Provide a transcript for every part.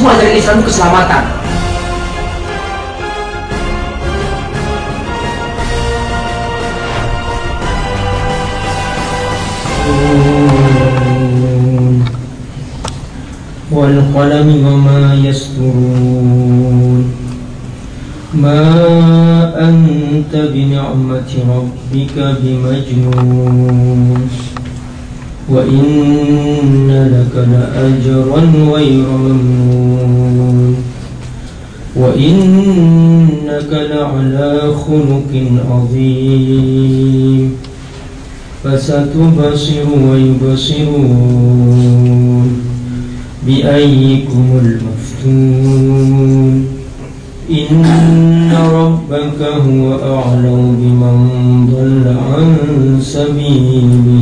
semua ajaran Islam itu keselamatan. والقلم وما يسطرون ما أنت بنعمة ربك بمجنون وإن لك لأجرا غير ممنون وإنك لعلى خلق عظيم فستبصر ويبصرون بأيكم المفتون إن ربك هو أعلم بمن ضل عن سبيله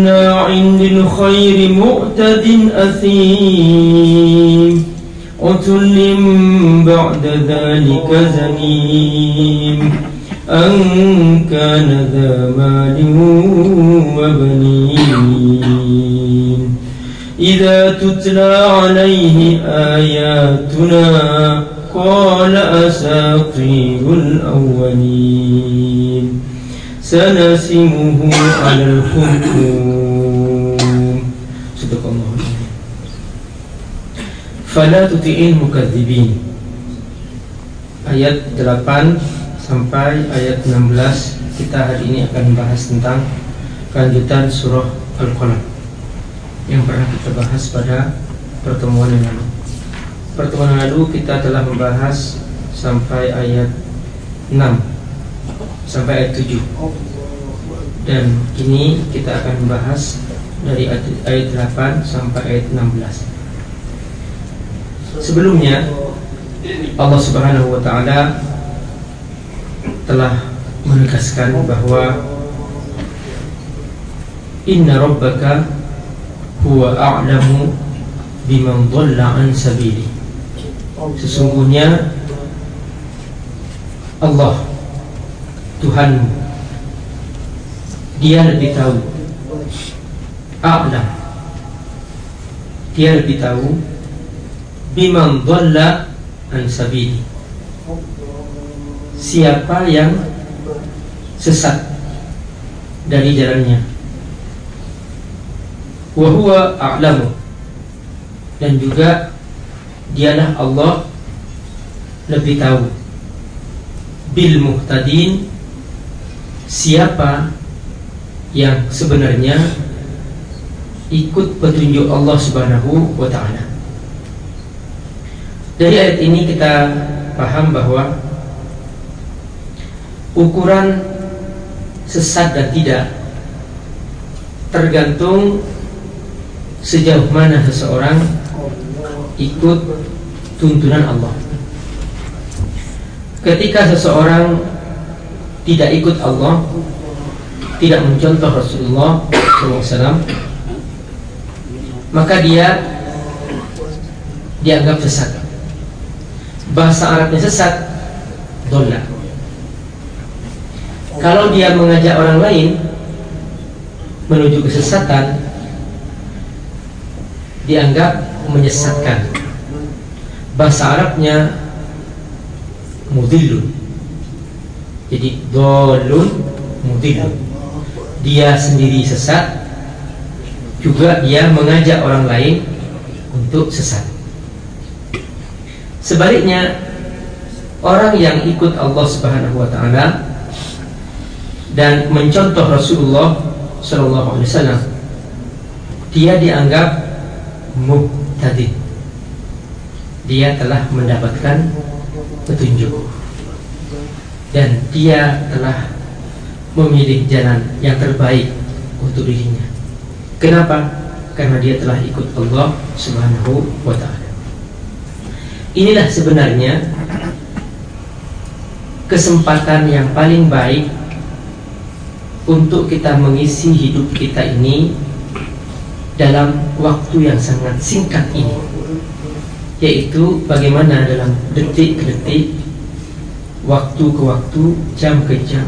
مناع للخير معتد أثيم. عتل بعد ذلك زنيم. أن كان ذا مال وبنين. إذا تتلى عليه آياتنا قال أساطير الأولين. سنسمه على الخرطوم صدق الله فلا تطع المكذبين ayat 8 sampai ayat 16 kita hari ini akan membahas tentang kelanjutan surah Al-Qalam yang pernah kita bahas pada pertemuan yang lalu. Pertemuan yang lalu kita telah membahas sampai ayat 6 sampai ayat 7 dan kini kita akan membahas dari ayat 8 sampai ayat 16 Sebelumnya Allah Subhanahu wa taala telah menegaskan bahwa inna rabbaka huwa a'lamu biman dhalla an sabili. Sesungguhnya Allah Tuhanmu dia lebih tahu. A'lam dia lebih tahu. Biman dhalla an sabili. Siapa yang sesat dari jalannya. Wa huwa a'lamu. Dan juga dialah Allah lebih tahu. Bil muhtadin siapa yang sebenarnya ikut petunjuk Allah Subhanahu wa taala. Dari ayat ini kita paham bahwa ukuran sesat dan tidak tergantung sejauh mana seseorang ikut tuntunan Allah. Ketika seseorang tidak ikut Allah, tidak mencontoh Rasulullah SAW, maka dia dianggap sesat. Bahasa Arabnya sesat, dola. Kalau dia mengajak orang lain menuju kesesatan, dianggap menyesatkan. Bahasa Arabnya mudillun. Jadi dolun mudillun. Dia sendiri sesat, juga dia mengajak orang lain untuk sesat. Sebaliknya, orang yang ikut Allah Subhanahu wa taala dan mencontoh Rasulullah Shallallahu alaihi wasallam, dia dianggap muhtadin. Dia telah mendapatkan petunjuk dan dia telah memilih jalan yang terbaik untuk dirinya. Kenapa? karena dia telah ikut Allah Subhanahu wa taala. Inilah sebenarnya kesempatan yang paling baik untuk kita mengisi hidup kita ini dalam waktu yang sangat singkat ini yaitu bagaimana dalam detik ke detik waktu ke waktu jam ke jam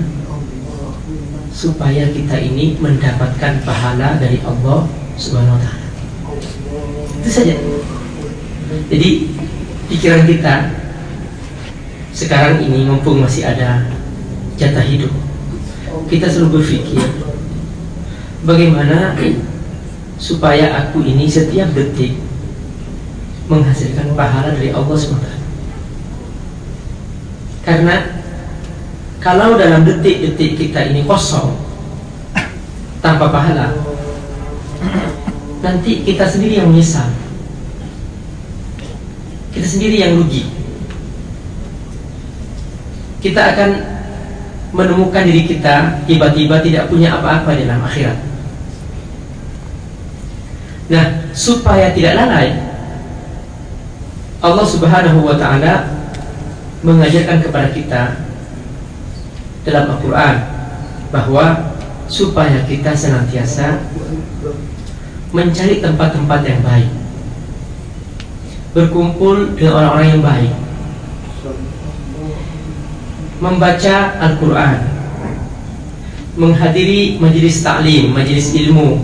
supaya kita ini mendapatkan pahala dari Allah Subhanahu wa taala. Itu saja. Jadi pikiran kita sekarang ini mumpung masih ada jatah hidup kita selalu berpikir bagaimana supaya aku ini setiap detik menghasilkan pahala dari Allah SWT. Karena kalau dalam detik-detik kita ini kosong tanpa pahala, nanti kita sendiri yang menyesal. Kita sendiri yang rugi. Kita akan menemukan diri kita tiba-tiba tidak punya apa-apa dalam akhirat. Nah, supaya tidak lalai, Allah Subhanahu wa taala mengajarkan kepada kita dalam Al-Qur'an bahwa supaya kita senantiasa mencari tempat-tempat yang baik. Berkumpul dengan orang-orang yang baik membaca Al-Quran menghadiri majelis taklim, majelis ilmu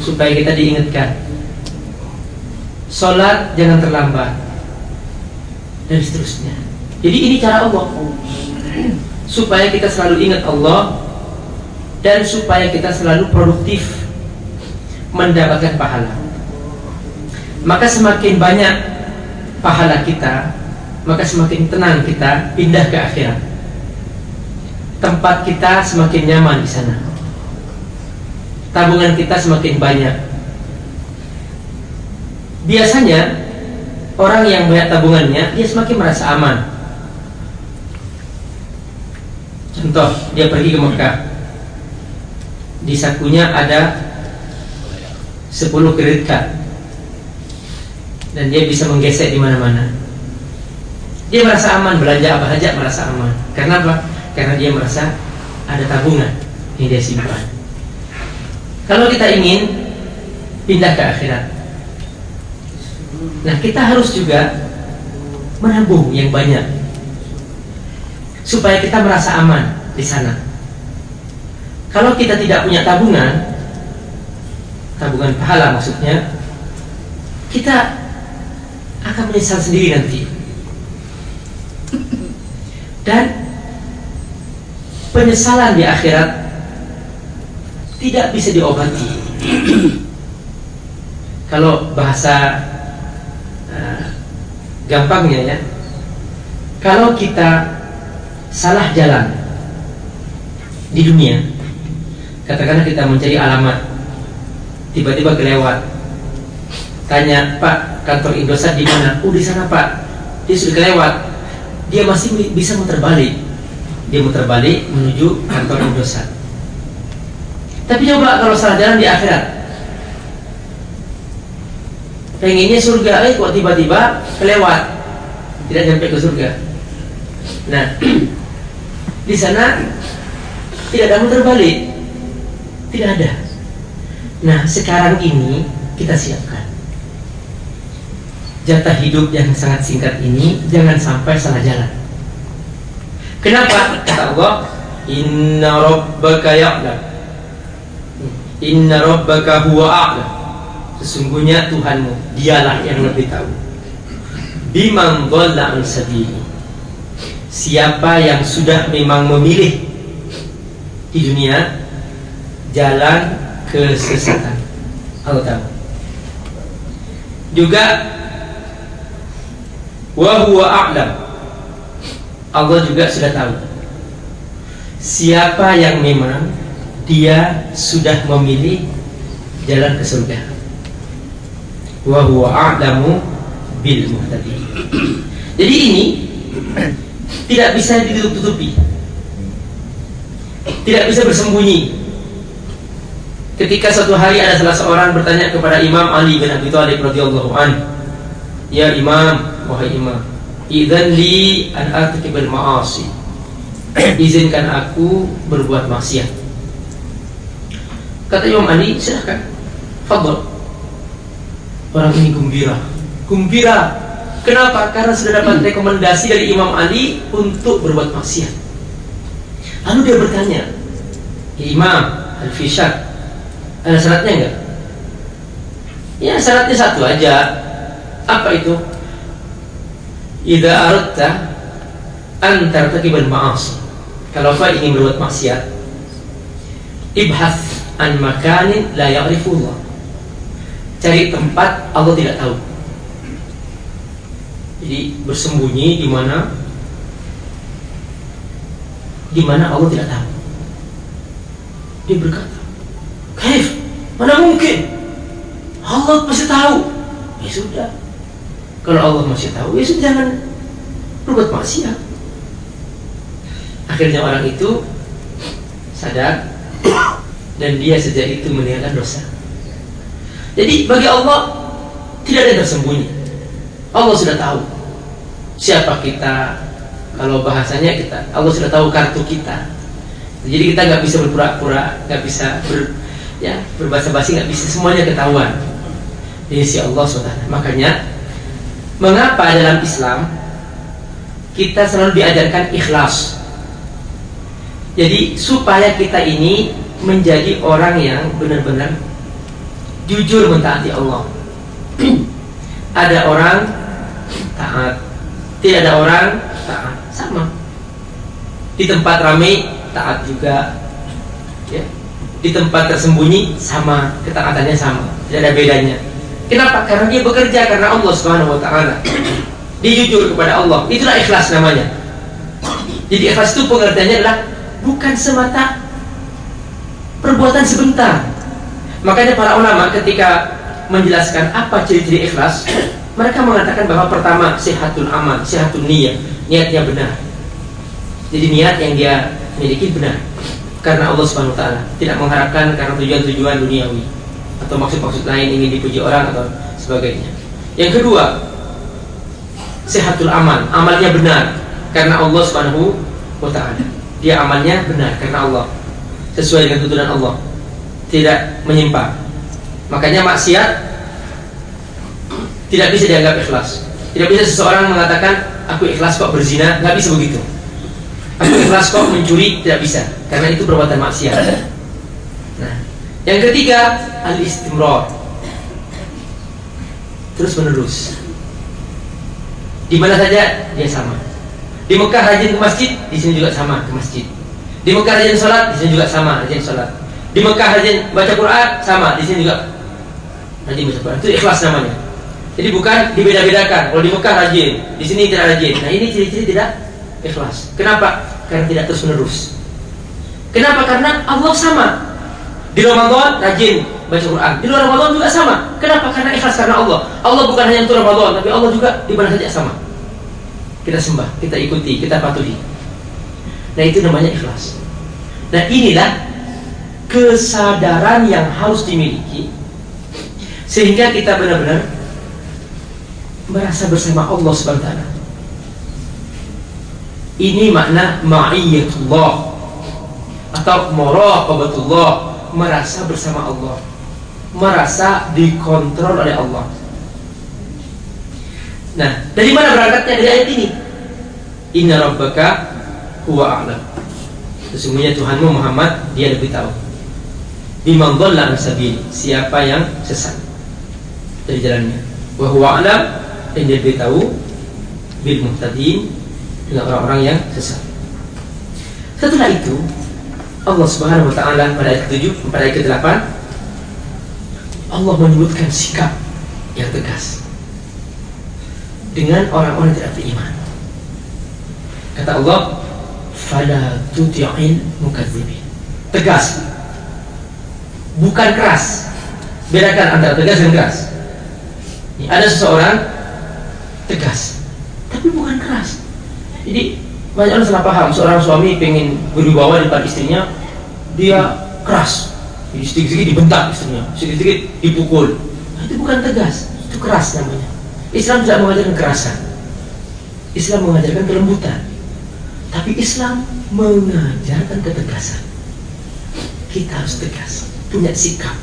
supaya kita diingatkan Sholat jangan terlambat dan seterusnya jadi ini cara Allah supaya kita selalu ingat Allah dan supaya kita selalu produktif mendapatkan pahala maka semakin banyak pahala kita maka semakin tenang kita pindah ke akhirat tempat kita semakin nyaman di sana. Tabungan kita semakin banyak. Biasanya orang yang banyak tabungannya dia semakin merasa aman. Contoh, dia pergi ke Mekah. Di sakunya ada 10 kredit card. Dan dia bisa menggesek di mana-mana. Dia merasa aman, belanja apa saja merasa aman. Karena apa? karena dia merasa ada tabungan yang dia simpan. Kalau kita ingin pindah ke akhirat, nah kita harus juga menabung yang banyak supaya kita merasa aman di sana. Kalau kita tidak punya tabungan, tabungan pahala maksudnya, kita akan menyesal sendiri nanti. Dan penyesalan di akhirat tidak bisa diobati. Kalau bahasa uh, gampangnya ya, kalau kita salah jalan di dunia, katakanlah kita mencari alamat, tiba-tiba kelewat, tanya Pak kantor Indosat di mana? Oh di sana Pak, dia sudah kelewat, dia masih bisa muter balik dia muter balik menuju kantor Indosat. Tapi coba kalau salah jalan di akhirat. Pengennya surga, eh kok tiba-tiba kelewat. Tidak sampai ke surga. Nah, di sana tidak ada muter balik. Tidak ada. Nah, sekarang ini kita siapkan. Jatah hidup yang sangat singkat ini jangan sampai salah jalan. Kenapa? Kata Allah, Inna rabbaka ya'lam. Inna rabbaka huwa a'lam. Sesungguhnya Tuhanmu, dialah yang lebih tahu. Biman dhalla an sabili. Siapa yang sudah memang memilih di dunia jalan kesesatan. Allah tahu. Juga wa huwa Allah juga sudah tahu siapa yang memang dia sudah memilih jalan ke surga. Wa huwa a'lamu bil muhtadin. Jadi ini tidak bisa ditutup-tutupi. Tidak bisa bersembunyi. ketika suatu hari ada salah seorang bertanya kepada Imam Ali bin Abi Thalib radhiyallahu an, "Ya Imam, wahai Imam, idzan li an artakibal ma'asi." Izinkan aku berbuat maksiat. Kata Imam Ali, silakan. Fadl. Orang ini gembira. Gembira. Kenapa? Karena sudah dapat rekomendasi dari Imam Ali untuk berbuat maksiat. Lalu dia bertanya, ya Imam Al-Fishak, ada syaratnya enggak? Ya syaratnya satu aja. Apa itu? Idza aradta an tartakibal ma'asi. Kalau kau ingin berbuat maksiat, ibhas an makanin la ya'rifullah. Cari tempat Allah tidak tahu. Jadi bersembunyi di mana di mana Allah tidak tahu. Dia berkata, Kaif, mana mungkin? Allah pasti tahu. Ya sudah. Kalau Allah masih tahu, ya sudah jangan berbuat maksiat. Akhirnya orang itu sadar dan dia sejak itu meninggalkan dosa. Jadi bagi Allah tidak ada tersembunyi. Allah sudah tahu siapa kita. Kalau bahasanya kita, Allah sudah tahu kartu kita. Jadi kita nggak bisa berpura-pura, nggak bisa ber, ya berbahasa basi nggak bisa semuanya ketahuan ini si Allah SWT makanya mengapa dalam Islam kita selalu diajarkan ikhlas jadi supaya kita ini menjadi orang yang benar-benar jujur mentaati Allah ada orang taat. Tidak ada orang taat. Sama. Di tempat ramai taat juga. Ya. Di tempat tersembunyi sama. Ketaatannya sama. Tidak ada bedanya. Kenapa? Karena dia bekerja karena Allah Subhanahu wa taala. Dia jujur kepada Allah. Itulah ikhlas namanya. Jadi ikhlas itu pengertiannya adalah bukan semata perbuatan sebentar. Makanya para ulama ketika menjelaskan apa ciri-ciri ikhlas mereka mengatakan bahwa pertama sehatul amal sehatul niat niatnya benar jadi niat yang dia miliki benar karena Allah Subhanahu wa taala, tidak mengharapkan karena tujuan-tujuan duniawi atau maksud-maksud lain ingin dipuji orang atau sebagainya. Yang kedua, sehatul amal, amalnya benar karena Allah Subhanahu wa taala. Dia amalnya benar karena Allah sesuai dengan tuntunan Allah. Tidak menyimpang. Makanya maksiat tidak bisa dianggap ikhlas. Tidak bisa seseorang mengatakan aku ikhlas kok berzina, nggak bisa begitu. Aku ikhlas kok mencuri tidak bisa karena itu perbuatan maksiat. Nah, yang ketiga al istimrar terus menerus. Di mana saja dia sama. Di Mekah rajin ke masjid, di sini juga sama ke masjid. Di Mekah rajin sholat, di sini juga sama rajin sholat. Di Mekah rajin baca Quran, sama di sini juga rajin baca Quran. Itu ikhlas namanya. Jadi bukan dibeda-bedakan. Kalau di Mekah rajin, di sini tidak rajin. Nah ini ciri-ciri tidak ikhlas. Kenapa? Karena tidak terus menerus. Kenapa? Karena Allah sama. Di Ramadan rajin baca Quran. Di luar Ramadan juga sama. Kenapa? Karena ikhlas karena Allah. Allah bukan hanya untuk Ramadan, tapi Allah juga di mana saja sama. Kita sembah, kita ikuti, kita patuhi. Nah itu namanya ikhlas. Nah inilah kesadaran yang harus dimiliki sehingga kita benar-benar merasa bersama Allah taala. Ini makna ma'iyatullah atau muraqabatullah, merasa bersama Allah, merasa dikontrol oleh Allah. Nah, dari mana berangkatnya dari ayat ini? Inna rabbaka huwa a'lam. Sesungguhnya Tuhanmu Muhammad dia lebih tahu. Biman dhalla sabil, siapa yang sesat dari jalannya. Wa huwa a'lam dan dia lebih tahu bil muhtadin dengan orang-orang yang sesat. Setelah itu Allah Subhanahu wa taala pada ayat 7 pada ayat ke-8 Allah menyebutkan sikap yang tegas dengan orang-orang yang tidak beriman. Kata Allah, "Fala tuti'il mukadzibin." Tegas. Bukan keras. Bedakan antara tegas dan keras. Ini ada seseorang tegas, tapi bukan keras. Jadi banyak orang salah paham seorang suami pengen berwibawa di depan istrinya dia keras sedikit-sedikit dibentak istrinya, sedikit-sedikit dipukul. Nah, itu bukan tegas, itu keras namanya. Islam tidak mengajarkan kekerasan. Islam mengajarkan kelembutan. Tapi Islam mengajarkan ketegasan. Kita harus tegas, punya sikap.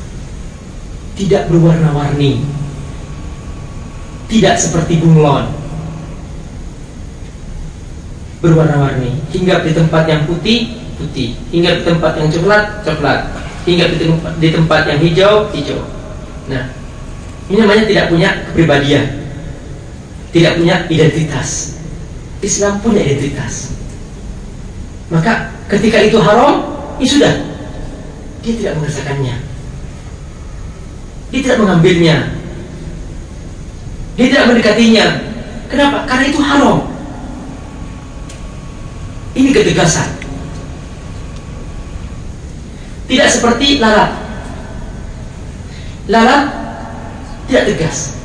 Tidak berwarna-warni. Tidak seperti bunglon. Berwarna-warni. Hingga di tempat yang putih, putih. Hingga di tempat yang coklat, coklat. Hingga di tempat, di tempat yang hijau, hijau. Nah, ini namanya tidak punya kepribadian. Tidak punya identitas. Islam punya identitas. Maka ketika itu haram, ya sudah. Dia tidak mengerjakannya. Dia tidak mengambilnya. Dia tidak mendekatinya. Kenapa? Karena itu haram. Ini ketegasan. Tidak seperti lalat. Lalat tidak tegas.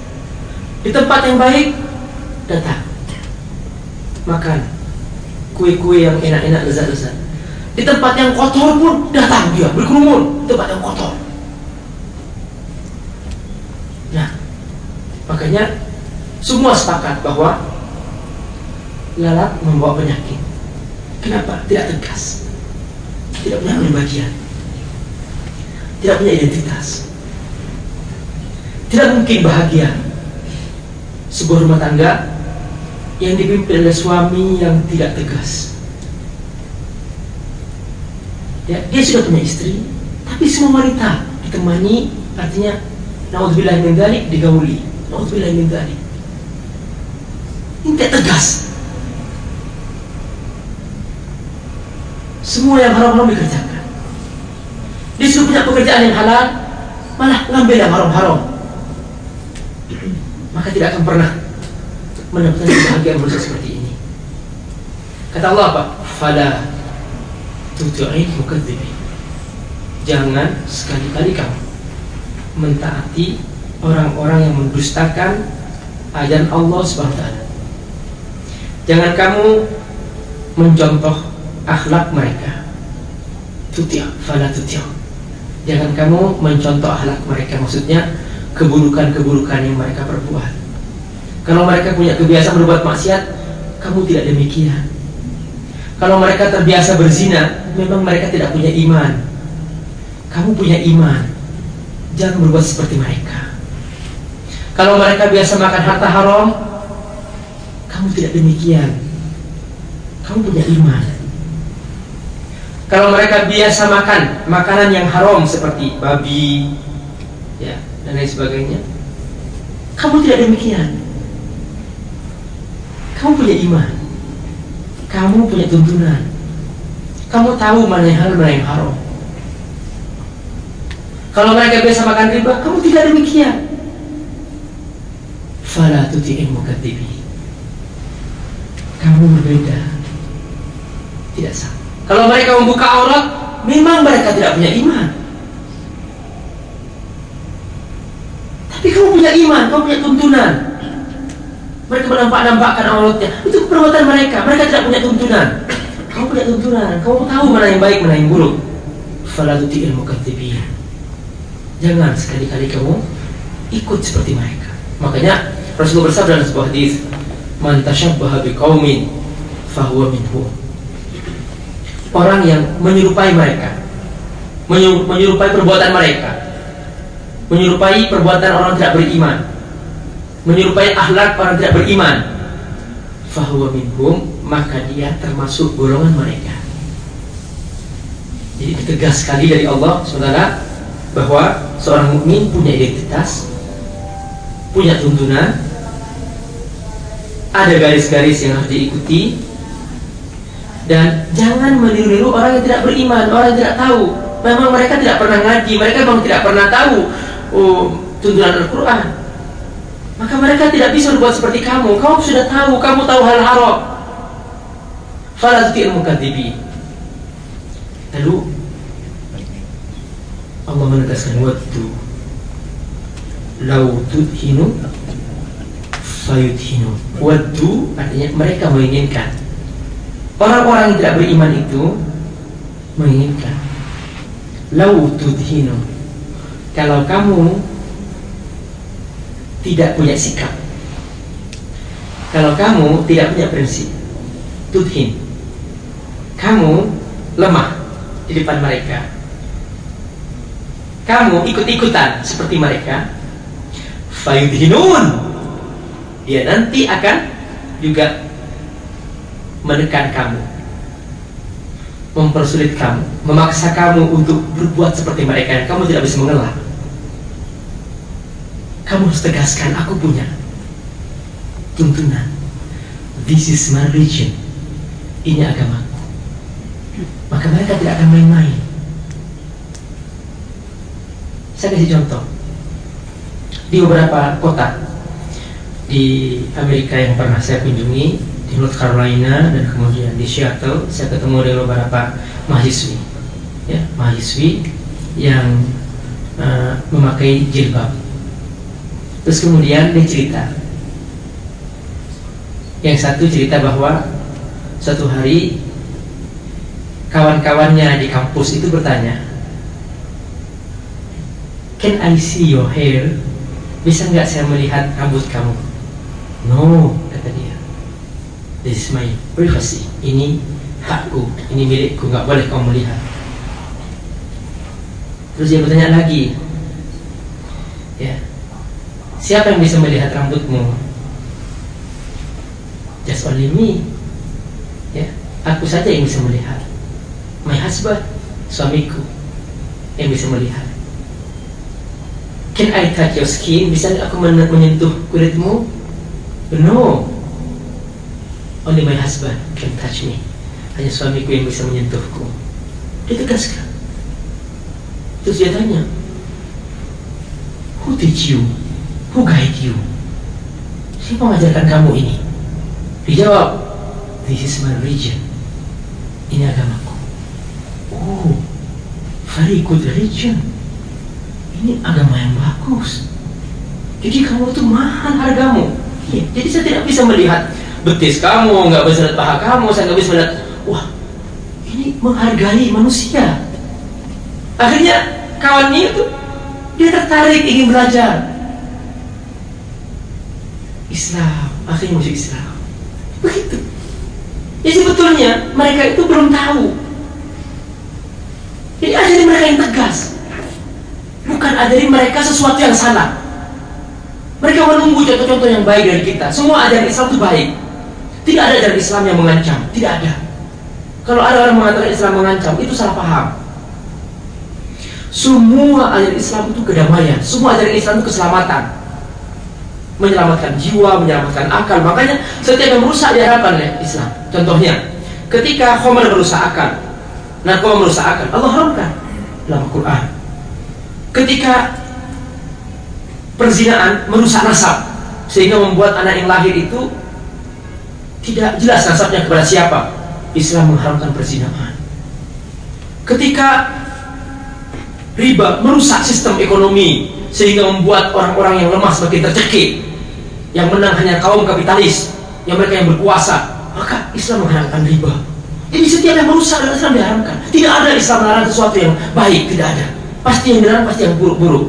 Di tempat yang baik datang makan kue-kue yang enak-enak lezat-lezat. Di tempat yang kotor pun datang dia berkerumun tempat yang kotor. Nah, makanya semua sepakat bahwa lalat membawa penyakit. Kenapa? Tidak tegas. Tidak punya kebahagiaan. Tidak punya identitas. Tidak mungkin bahagia. Sebuah rumah tangga yang dipimpin oleh suami yang tidak tegas. Ya, dia sudah punya istri, tapi semua wanita ditemani, artinya naudzubillah dzalik digauli. Naudzubillah min dzalik. Ini tegas. Semua yang haram-haram dikerjakan. Disuruh punya pekerjaan yang halal, malah ngambil yang haram-haram. Maka tidak akan pernah mendapatkan kebahagiaan manusia seperti ini. Kata Allah apa? Fala tutu'in mukadzibi. Jangan sekali-kali kamu mentaati orang-orang yang mendustakan ajaran Allah taala. Jangan kamu mencontoh akhlak mereka. Tuti' fala tuti' Jangan kamu mencontoh akhlak mereka maksudnya keburukan-keburukan yang mereka perbuat. Kalau mereka punya kebiasaan berbuat maksiat, kamu tidak demikian. Kalau mereka terbiasa berzina, memang mereka tidak punya iman. Kamu punya iman. Jangan berbuat seperti mereka. Kalau mereka biasa makan harta haram, kamu tidak demikian. Kamu punya iman. Kalau mereka biasa makan makanan yang haram seperti babi, ya dan lain sebagainya, kamu tidak demikian. Kamu punya iman. Kamu punya tuntunan. Kamu tahu mana yang halal, mana yang haram. Kalau mereka biasa makan riba, kamu tidak demikian. Fala tuti'in mukatibi. Kamu berbeda. Tidak sama. Kalau mereka membuka aurat, memang mereka tidak punya iman. Tapi kamu punya iman, kamu punya tuntunan. Mereka menampak-nampakkan auratnya. Itu perbuatan mereka. Mereka tidak punya tuntunan. Kamu punya tuntunan. Kamu tahu mana yang baik, mana yang buruk. Fala tuti'il mukadzibin. Jangan sekali-kali kamu ikut seperti mereka. Makanya Rasulullah bersabda dalam sebuah hadis, "Man tashabbaha biqaumin fahuwa minhum." Orang yang menyerupai mereka, menyerupai perbuatan mereka, menyerupai perbuatan orang tidak beriman, menyerupai akhlak orang tidak beriman fahuwa minhum maka dia termasuk golongan mereka jadi tegas sekali dari Allah saudara bahwa seorang mukmin punya identitas punya tuntunan ada garis-garis yang harus diikuti dan jangan meniru-niru orang yang tidak beriman orang yang tidak tahu memang mereka tidak pernah ngaji mereka memang tidak pernah tahu oh, tuntunan Al-Quran maka mereka tidak bisa berbuat seperti kamu. Kamu sudah tahu, kamu tahu hal haram. Fala ilmu kadibi. Lalu Allah menegaskan waktu lau tudhinu fayudhinu. Waktu artinya mereka menginginkan. Orang-orang yang tidak beriman itu menginginkan. lau tudhinu kalau kamu tidak punya sikap kalau kamu tidak punya prinsip tudhin kamu lemah di depan mereka kamu ikut-ikutan seperti mereka fayudhinun dia nanti akan juga menekan kamu mempersulit kamu, memaksa kamu untuk berbuat seperti mereka kamu tidak bisa mengelak. Kamu harus tegaskan, aku punya tuntunan. This is my religion. Ini agamaku. Maka mereka tidak akan main-main. Saya kasih contoh. Di beberapa kota di Amerika yang pernah saya kunjungi, di North Carolina dan kemudian di Seattle saya ketemu dengan beberapa mahasiswi ya mahasiswi yang uh, memakai jilbab terus kemudian dia cerita yang satu cerita bahwa suatu hari kawan-kawannya di kampus itu bertanya Can I see your hair? Bisa nggak saya melihat rambut kamu? No, kata dia This is my privacy. Ini hakku, ini milikku, nggak boleh kau melihat. Terus dia bertanya lagi, ya, siapa yang bisa melihat rambutmu? Just only me. Ya, aku saja yang bisa melihat. My husband, suamiku, yang bisa melihat. Can I touch your skin? Bisa aku menyentuh kulitmu? No, Only my husband can touch me. Hanya suamiku yang bisa menyentuhku. Dia tegaskan. Terus dia tanya, Who teach you? Who guide you? Siapa mengajarkan kamu ini? Dijawab, This is my religion. Ini agamaku. Oh, very good religion. Ini agama yang bagus. Jadi kamu itu mahal hargamu. Ya, jadi saya tidak bisa melihat betis kamu, nggak bisa lihat paha kamu, saya nggak bisa lihat, wah ini menghargai manusia. Akhirnya kawan ini tuh dia tertarik ingin belajar Islam, akhirnya masuk Islam. Begitu. Ya sebetulnya mereka itu belum tahu. Jadi ajari mereka yang tegas. Bukan ajari mereka sesuatu yang salah. Mereka menunggu contoh-contoh yang baik dari kita. Semua ajaran Islam itu baik. Tidak ada dari Islam yang mengancam, tidak ada. Kalau ada orang mengatakan Islam mengancam, itu salah paham. Semua ajaran Islam itu kedamaian, semua ajaran Islam itu keselamatan. Menyelamatkan jiwa, menyelamatkan akal. Makanya setiap yang merusak diharapkan oleh Islam. Contohnya, ketika Khomer merusak akal, narkoba merusak akal, Allah haramkan dalam Al-Quran. Ketika perzinaan merusak nasab, sehingga membuat anak yang lahir itu tidak jelas nasabnya kepada siapa. Islam mengharamkan perzinahan. Ketika riba merusak sistem ekonomi sehingga membuat orang-orang yang lemah semakin tercekik, yang menang hanya kaum kapitalis, yang mereka yang berkuasa, maka Islam mengharamkan riba. Jadi setiap yang merusak adalah Islam diharamkan. Tidak ada Islam melarang sesuatu yang baik, tidak ada. Pasti yang dilarang pasti yang buruk-buruk.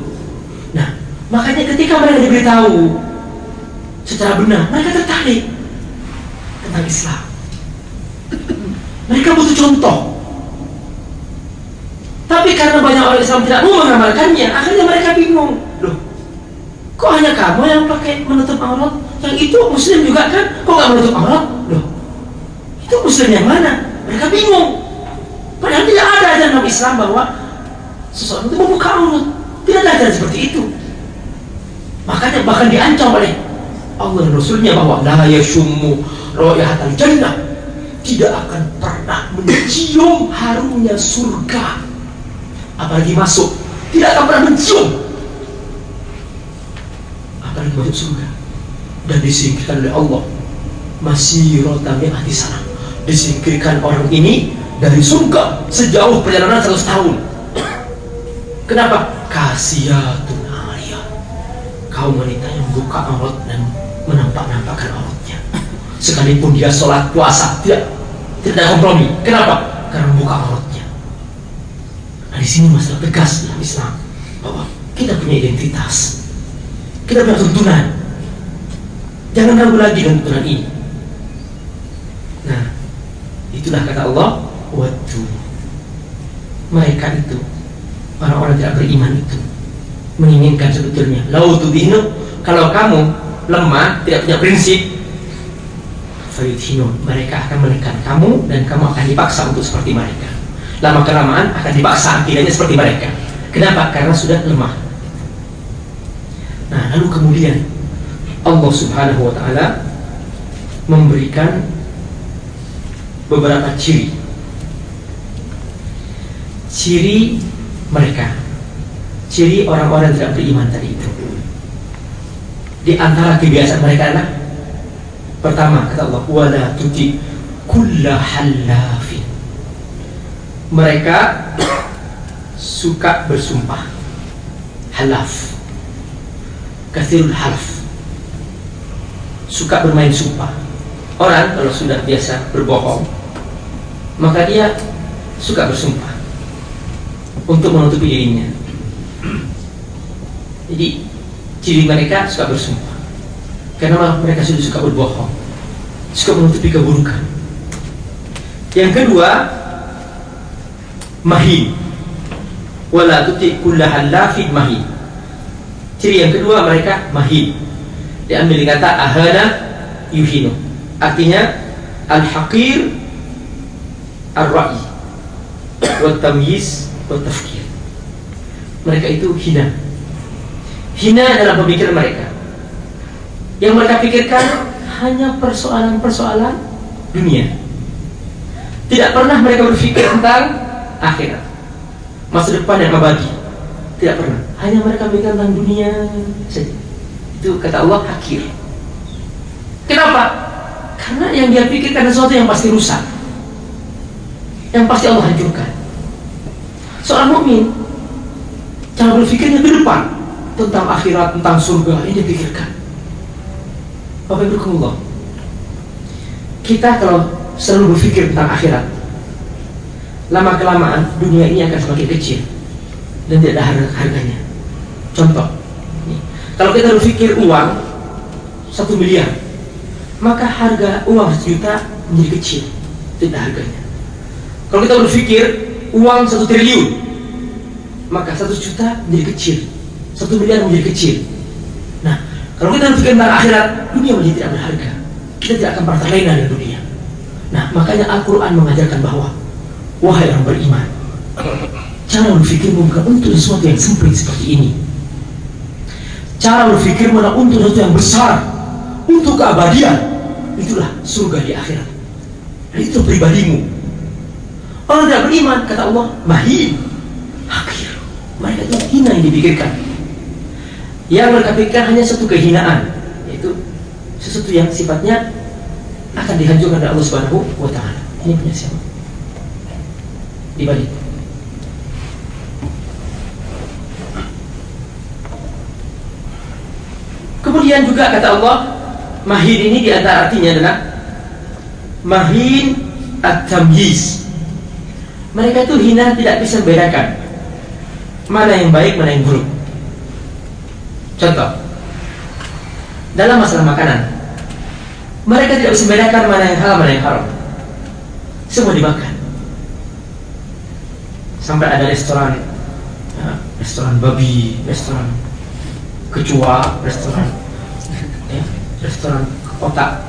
Nah, makanya ketika mereka diberitahu secara benar, mereka tertarik tentang Islam. Mereka butuh contoh. Tapi karena banyak orang Islam tidak mau mengamalkannya, akhirnya mereka bingung. Loh, kok hanya kamu yang pakai menutup aurat? Yang itu Muslim juga kan? Kok nggak menutup aurat? Loh, itu Muslim yang mana? Mereka bingung. Padahal tidak ada dalam Islam bahwa seseorang itu membuka aurat. Tidak ada ajaran seperti itu. Makanya bahkan diancam oleh Allah dan Rasulnya bahwa la yashummu royahatal jannah. Tidak akan pernah mencium harumnya surga. Apalagi masuk. Tidak akan pernah mencium. Apalagi masuk surga. Dan disingkirkan oleh Allah. Masih rotami hati sana. Disingkirkan orang ini dari surga sejauh perjalanan 100 tahun kenapa? Kasihatun aliyah kaum wanita yang buka aurat dan menampak-nampakkan auratnya. Sekalipun dia sholat puasa tidak tidak kompromi. Kenapa? Karena buka auratnya. Nah, di sini masalah tegas dalam Islam bahwa kita punya identitas, kita punya tuntunan. Jangan ragu lagi dengan tuntunan ini. Nah, itulah kata Allah, waktu mereka itu orang-orang tidak beriman itu. Menginginkan sebetulnya. Lau tudhinu kalau kamu lemah tidak punya prinsip fayudhinun mereka akan menekan kamu dan kamu akan dipaksa untuk seperti mereka. Lama kelamaan akan dipaksa akidahnya seperti mereka. Kenapa? karena sudah lemah. Nah lalu kemudian Allah subhanahu wa ta'ala memberikan beberapa ciri. Ciri mereka. Ciri orang-orang tidak beriman tadi itu. Di antara kebiasaan mereka adalah pertama kata Allah wala tuti kulla halafin mereka suka bersumpah. Halaf. Kathirul halaf. Suka bermain sumpah. Orang kalau sudah biasa berbohong maka dia suka bersumpah untuk menutupi dirinya. Jadi ciri mereka suka bersumpah. Karena mereka sudah suka berbohong. Suka menutupi keburukan. Yang kedua mahin wala tuti kullahan lafid mahin ciri yang kedua mereka mahin diambil kata ahana yuhinu. Artinya al-haqir ar-ra'i. Wa tamyiz wa tafkir mereka itu hina. Hina dalam pemikiran mereka. Yang mereka pikirkan hanya persoalan-persoalan dunia. Tidak pernah mereka berpikir tentang akhirat. Masa depan yang abadi. Tidak pernah. Hanya mereka pikir tentang dunia saja. Itu kata Allah hakir kenapa? karena yang dia pikirkan sesuatu yang pasti rusak. Yang pasti Allah hancurkan seorang mukmin cara berpikirnya ke depan tentang akhirat, tentang surga ini dipikirkan. Bapak Ibu Allah. Kita kalau selalu berpikir tentang akhirat, lama kelamaan dunia ini akan semakin kecil dan tidak ada harganya. Contoh, kalau kita berpikir uang satu miliar, maka harga uang sejuta menjadi kecil, tidak harganya. Kalau kita berpikir uang satu triliun, maka satu juta menjadi kecil, satu miliar menjadi kecil. Nah, kalau kita berpikir tentang akhirat, dunia menjadi tidak berharga. Kita tidak akan pernah terlena dari dunia. Nah, makanya Al-Quran mengajarkan bahwa, wahai orang beriman, cara berpikirmu bukan untuk sesuatu yang sempit seperti ini. Cara berpikirmu adalah untuk sesuatu yang besar, untuk keabadian. Itulah surga di akhirat. Dan itu pribadimu. Orang tidak beriman, kata Allah, mahin, hakir. Mereka itu hina yang dipikirkan yang mereka pikirkan hanya satu kehinaan yaitu sesuatu yang sifatnya akan dihancurkan oleh Allah Subhanahu wa taala. Ini punya siapa? Dibalik. Kemudian juga kata Allah, mahin ini di antara artinya adalah mahin at-tamyiz. Mereka itu hina tidak bisa membedakan. Mana yang baik, mana yang buruk. Contoh. Dalam masalah makanan. Mereka tidak bisa membedakan mana yang halal mana yang haram. Semua dimakan. Sampai ada restoran ya, Restoran babi Restoran kecoa Restoran ya, Restoran otak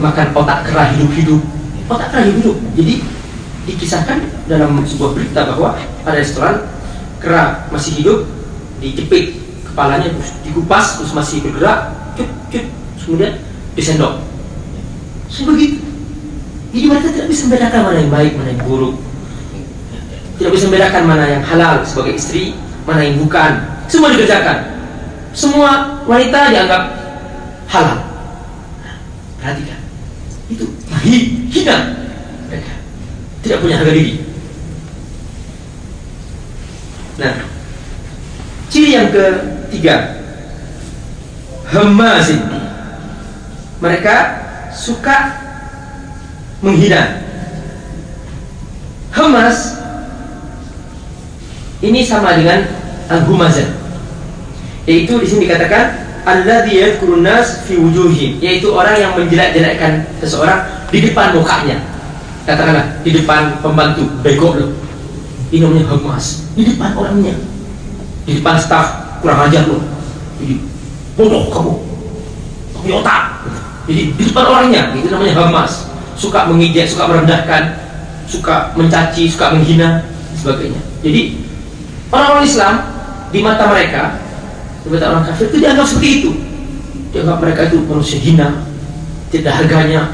Makan otak kera hidup-hidup. Otak kera hidup-hidup. Jadi dikisahkan dalam sebuah berita bahwa Ada restoran kera masih hidup Dijepit kepalanya terus dikupas terus masih bergerak cut cut kemudian disendok. Sebegitu. Jadi mereka tidak bisa membedakan mana yang baik mana yang buruk. Tidak bisa membedakan mana yang halal sebagai istri mana yang bukan. Semua dikerjakan. Semua wanita dianggap halal. Perhatikan. Itu hina tidak punya harga diri nah ciri yang ke Tiga Hemazin Mereka suka menghina Hemas Ini sama dengan al-humazah. Yaitu di sini dikatakan alladzi yadhkurun nas fi wujuhihim, yaitu orang yang menjelek-jelekkan seseorang di depan mukanya. Katakanlah di depan pembantu, bego lo. Namanya humas. Di depan orangnya. Di depan staf, kurang ajar lo. Jadi bodoh kamu. Punya otak. Jadi di depan orangnya, itu namanya humas. Suka mengijek, suka merendahkan, suka mencaci, suka menghina, sebagainya. Jadi Orang-orang Islam di mata mereka, di mata orang kafir itu dianggap seperti itu. Dianggap mereka itu manusia hina, tidak harganya,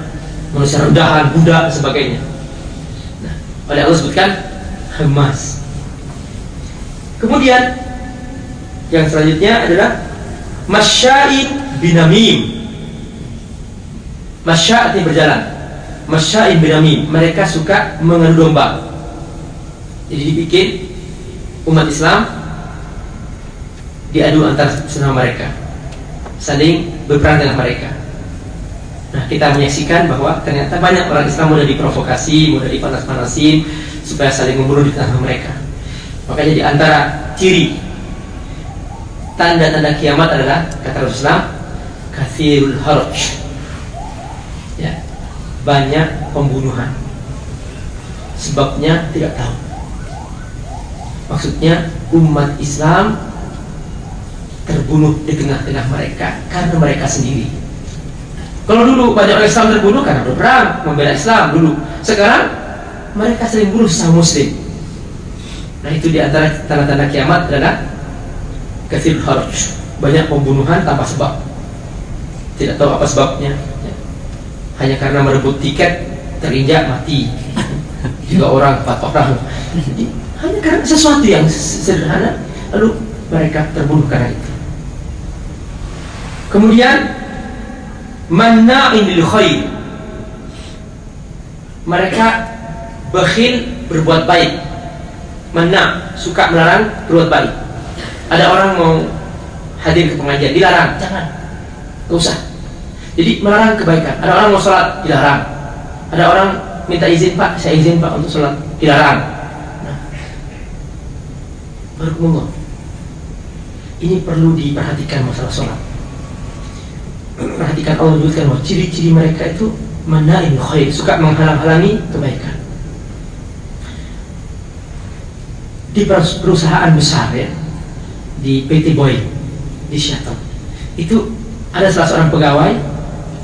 manusia rendahan, budak, dan sebagainya. Nah, oleh Allah sebutkan Hamas. Kemudian yang selanjutnya adalah Masyain binamim. Masya artinya berjalan. Masyain binamim. Mereka suka mengadu domba. Jadi dibikin umat Islam diadu antar sesama mereka saling berperang dengan mereka nah kita menyaksikan bahwa ternyata banyak orang Islam mudah diprovokasi mudah dipanas-panasin supaya saling membunuh di tengah mereka. Makanya di antara ciri tanda-tanda kiamat adalah kata Rasulullah kathirul haraj. Ya banyak pembunuhan. Sebabnya tidak tahu. Maksudnya umat Islam terbunuh di tengah-tengah mereka karena mereka sendiri. Kalau dulu banyak orang Islam terbunuh karena berperang membela Islam dulu. Sekarang mereka sering bunuh sesama Muslim. Nah itu di antara tanda-tanda kiamat adalah kecil harus banyak pembunuhan tanpa sebab. Tidak tahu apa sebabnya. Hanya karena merebut tiket terinjak mati. Juga orang empat orang hanya karena sesuatu yang sederhana lalu mereka terbunuh karena itu kemudian manna'in lil khair. Mereka bakhil berbuat baik. Mana suka melarang berbuat baik. Ada orang mau hadir ke pengajian dilarang. Jangan. Gak usah. Jadi melarang kebaikan. Ada orang mau sholat dilarang. Ada orang minta izin pak saya izin pak untuk sholat dilarang. Barakallah. Ini perlu diperhatikan masalah sholat. Perhatikan Allah menyebutkan bahwa ciri-ciri mereka itu ini khair, suka menghalang-halangi kebaikan. Di perusahaan besar ya, di PT Boy di Seattle, itu ada salah seorang pegawai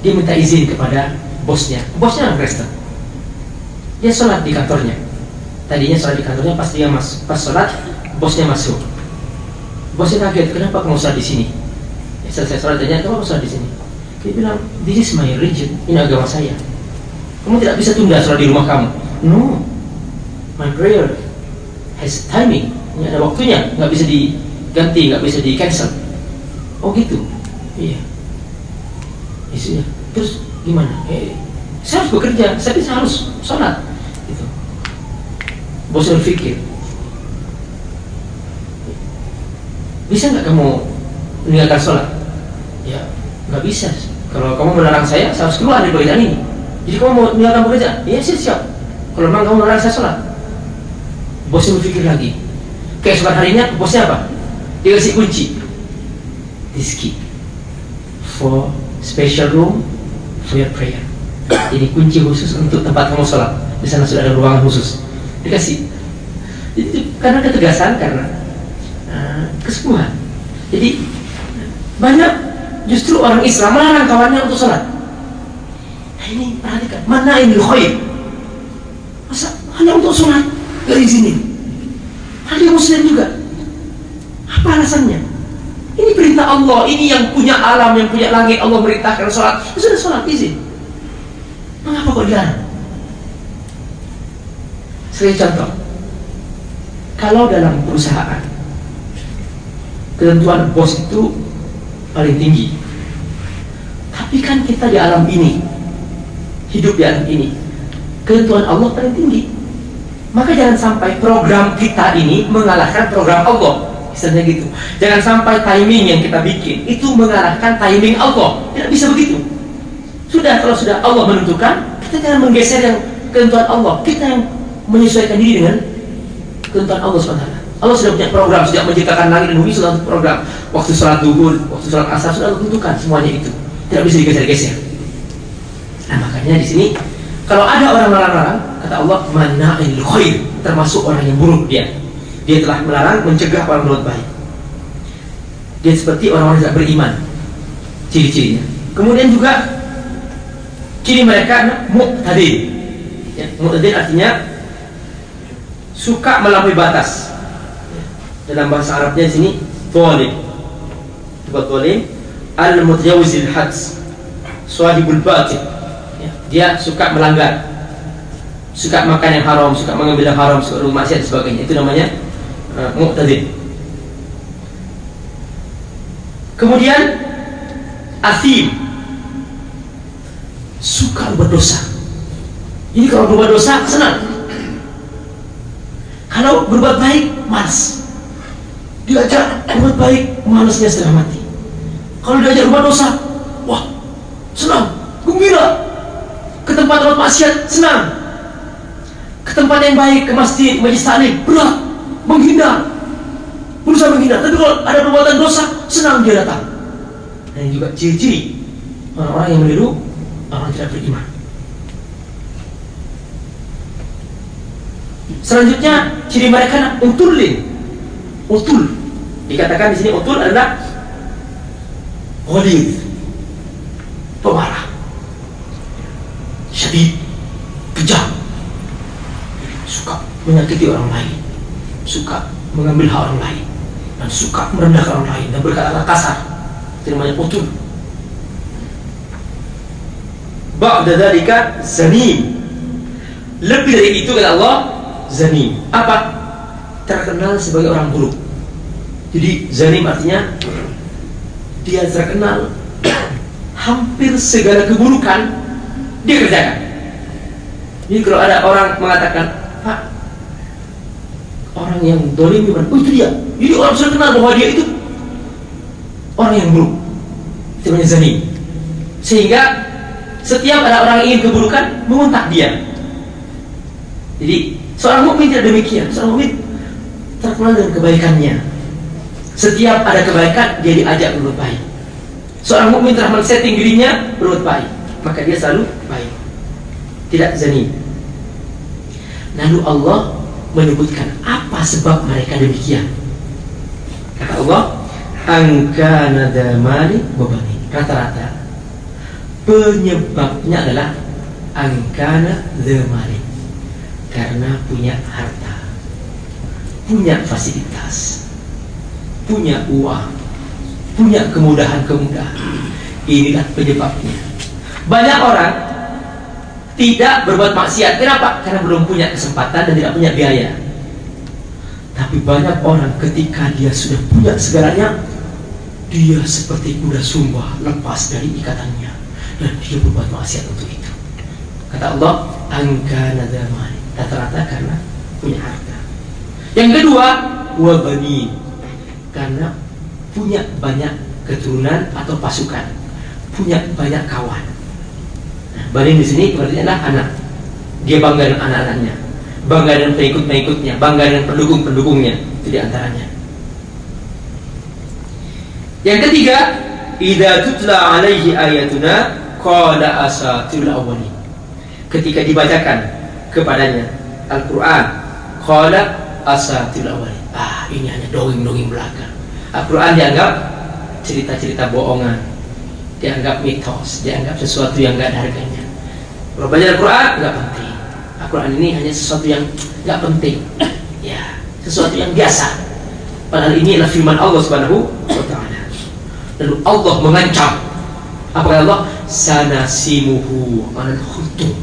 dia minta izin kepada bosnya. Bosnya orang Kristen. Dia sholat di kantornya. Tadinya sholat di kantornya pas dia mas pas sholat bosnya masuk bosnya kaget kenapa kamu sholat di sini ya, selesai sholat tanya kenapa kamu sholat di sini dia bilang this is my religion ini agama saya. Kamu tidak bisa tunda sholat di rumah kamu. No. My prayer has timing. Ini ada waktunya. Nggak bisa diganti nggak bisa di cancel oh gitu? Iya. Isunya terus gimana? Eh, saya harus bekerja. Saya harus sholat. Gitu. Bosnya berpikir. Bisa nggak kamu meninggalkan sholat? Ya, nggak bisa. Kalau kamu melarang saya, saya harus keluar dari pekerjaan ini. Jadi kamu mau meninggalkan pekerjaan? Ya siap siap. Kalau memang kamu melarang saya sholat, bosnya berpikir lagi. Keesokan harinya, bosnya apa? Dia kasih kunci. Key for special room for your prayer. Jadi kunci khusus untuk tempat kamu sholat. Di sana sudah ada ruangan khusus. Dikasih. Itu karena ketegasan, karena kesembuhan. Jadi banyak justru orang Islam melarang kawannya untuk sholat. Nah ini perhatikan, mana ini khair? Masa hanya untuk sholat dari sini? Ada muslim juga. Apa alasannya? Ini perintah Allah, ini yang punya alam, yang punya langit, Allah merintahkan sholat. Ya sudah sholat, izin. Mengapa kok dilarang? Sebagai contoh, kalau dalam perusahaan ketentuan bos itu paling tinggi. Tapi kan kita di alam ini, hidup di alam ini, ketentuan Allah paling tinggi. Maka jangan sampai program kita ini mengalahkan program Allah. Misalnya gitu. Jangan sampai timing yang kita bikin itu mengalahkan timing Allah. Tidak bisa begitu. Sudah kalau sudah Allah menentukan, kita jangan menggeser yang ketentuan Allah. Kita yang menyesuaikan diri dengan ketentuan Allah SWT. Allah sudah punya program sejak menciptakan langit dan bumi sudah program. Waktu sholat duhur, waktu sholat asar sudah tentukan semuanya itu. Tidak bisa digeser-geser. Nah makanya di sini kalau ada orang melarang, kata Allah mana'il khair, termasuk orang yang buruk dia. Dia telah melarang mencegah orang berbuat baik. Dia seperti orang-orang yang tidak beriman. Ciri-cirinya. Kemudian juga ciri mereka mu'tadil. Ya, mu'tadil artinya suka melampaui batas. Dalam bahasa Arabnya sini zalim. Buat zalim al-mutajawizil hads. Suadibul batil. Ya, dia suka melanggar. Suka makan yang haram, suka mengambil yang haram, suka maksiat dan sebagainya. Itu namanya uh, mu'tadil. Kemudian asim suka berdosa. Ini kalau berbuat dosa senang. Kalau berbuat baik, malas. Diajak berbuat baik, malasnya setengah mati. Kalau diajak berbuat dosa, wah, senang, gembira. Ke tempat tempat maksiat, senang. Ke tempat yang baik, ke masjid, majlis taklim, berat, menghindar. Berusaha menghindar. Tapi kalau ada perbuatan dosa, senang dia datang. Dan juga ciri-ciri orang-orang yang meniru orang tidak beriman. Selanjutnya ciri mereka utulin. Utul. Dikatakan di sini utul adalah ghalid. Pemarah. Syadid. Kejam. Suka menyakiti orang lain. Suka mengambil hak orang lain. Dan suka merendahkan orang lain dan berkata kasar. Itu namanya utul. Ba'da dzalika zanim. Lebih dari itu kata Allah zanim. Apa? Terkenal sebagai orang buruk. Jadi zanim artinya dia terkenal hampir segala keburukan dia kerjakan. Jadi kalau ada orang mengatakan, Pak, orang yang dolim? Oh itu dia. Jadi orang sudah kenal bahwa dia itu orang yang buruk. Itu namanya zanim. Sehingga setiap ada orang ingin keburukan mengontak dia. Jadi seorang mukmin tidak demikian. Seorang mukmin terkenal dengan kebaikannya. Setiap ada kebaikan dia diajak berbuat baik. Seorang mukmin telah men-setting dirinya berbuat baik, maka dia selalu baik. Tidak zani. Lalu Allah menyebutkan apa sebab mereka demikian. Kata Allah, angkana damani wabani. Rata-rata penyebabnya adalah angkana zamani karena punya harta punya fasilitas punya uang punya kemudahan-kemudahan inilah penyebabnya banyak orang tidak berbuat maksiat kenapa? karena belum punya kesempatan dan tidak punya biaya tapi banyak orang ketika dia sudah punya segalanya dia seperti kuda sumba lepas dari ikatannya dan dia berbuat maksiat untuk itu. Kata Allah, angka nadamani. Rata-rata karena punya harta. Yang kedua, wabani. Karena punya banyak keturunan atau pasukan. Punya banyak kawan. Nah, bani di sini berarti adalah anak. Dia bangga dengan anak-anaknya. Bangga dengan pengikut-pengikutnya. Bangga dengan pendukung-pendukungnya. Itu di antaranya. Yang ketiga, Ida tutla alaihi ayatuna qala asatirul awwalin. Ketika dibacakan kepadanya Al-Qur'an, qala asatirul awwalin. Ini hanya dongeng-dongeng belaka. Al-Qur'an dianggap cerita-cerita bohongan. Dianggap mitos, dianggap sesuatu yang enggak ada harganya. Kalau baca Al-Qur'an enggak penting. Al-Qur'an ini hanya sesuatu yang enggak penting. Ya, sesuatu yang biasa. Padahal ini adalah firman Allah Subhanahu wa taala. Lalu Allah mengancam apa kata Allah? Sanasimuhu anan khutum.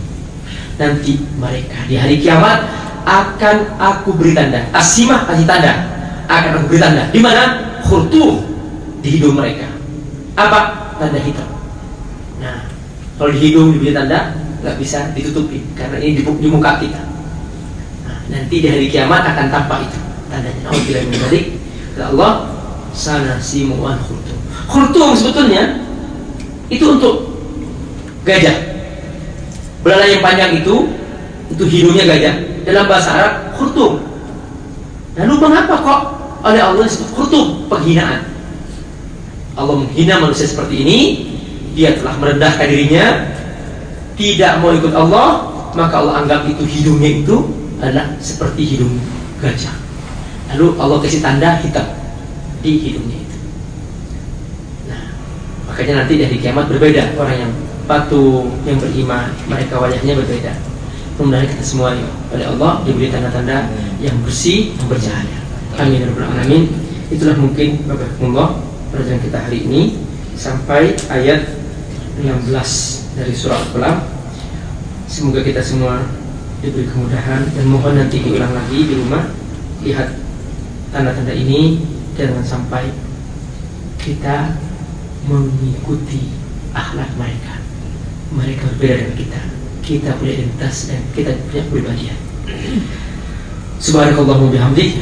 Nanti mereka di hari kiamat akan aku beri tanda. Asimah kasih tanda. Akan aku beri tanda. Di mana? Khurtum di hidung mereka. Apa? Tanda hitam. Nah, kalau di hidung diberi tanda nggak bisa ditutupi karena ini di, di muka kita. Nah, nanti di hari kiamat akan tampak itu tandanya. Oh, tidak menarik. Kata Allah, sanasimuhu an khurtum. Khurtum sebetulnya itu untuk gajah. Belalai yang panjang itu itu hidungnya gajah. Dalam bahasa Arab khurtum. Lalu mengapa kok oleh Allah disebut khutub penghinaan? Allah menghina manusia seperti ini, dia telah merendahkan dirinya, tidak mau ikut Allah, maka Allah anggap itu hidungnya itu adalah seperti hidung gajah. Lalu Allah kasih tanda hitam di hidungnya itu. Nah, makanya nanti dari kiamat berbeda orang yang patuh, yang beriman, mereka wajahnya berbeda. Mudah-mudahan kita semua ya, oleh Allah diberi tanda-tanda yang bersih, yang bercahaya. Amin ya alamin. Itulah mungkin Allah pelajaran kita hari ini sampai ayat 16 dari surah Al-Qalam. Semoga kita semua diberi kemudahan dan mohon nanti diulang lagi di rumah lihat tanda-tanda ini jangan sampai kita mengikuti akhlak mereka. Mereka berbeda dengan kita kita punya identitas dan kita punya kepribadian. Subhanakallahumma bihamdik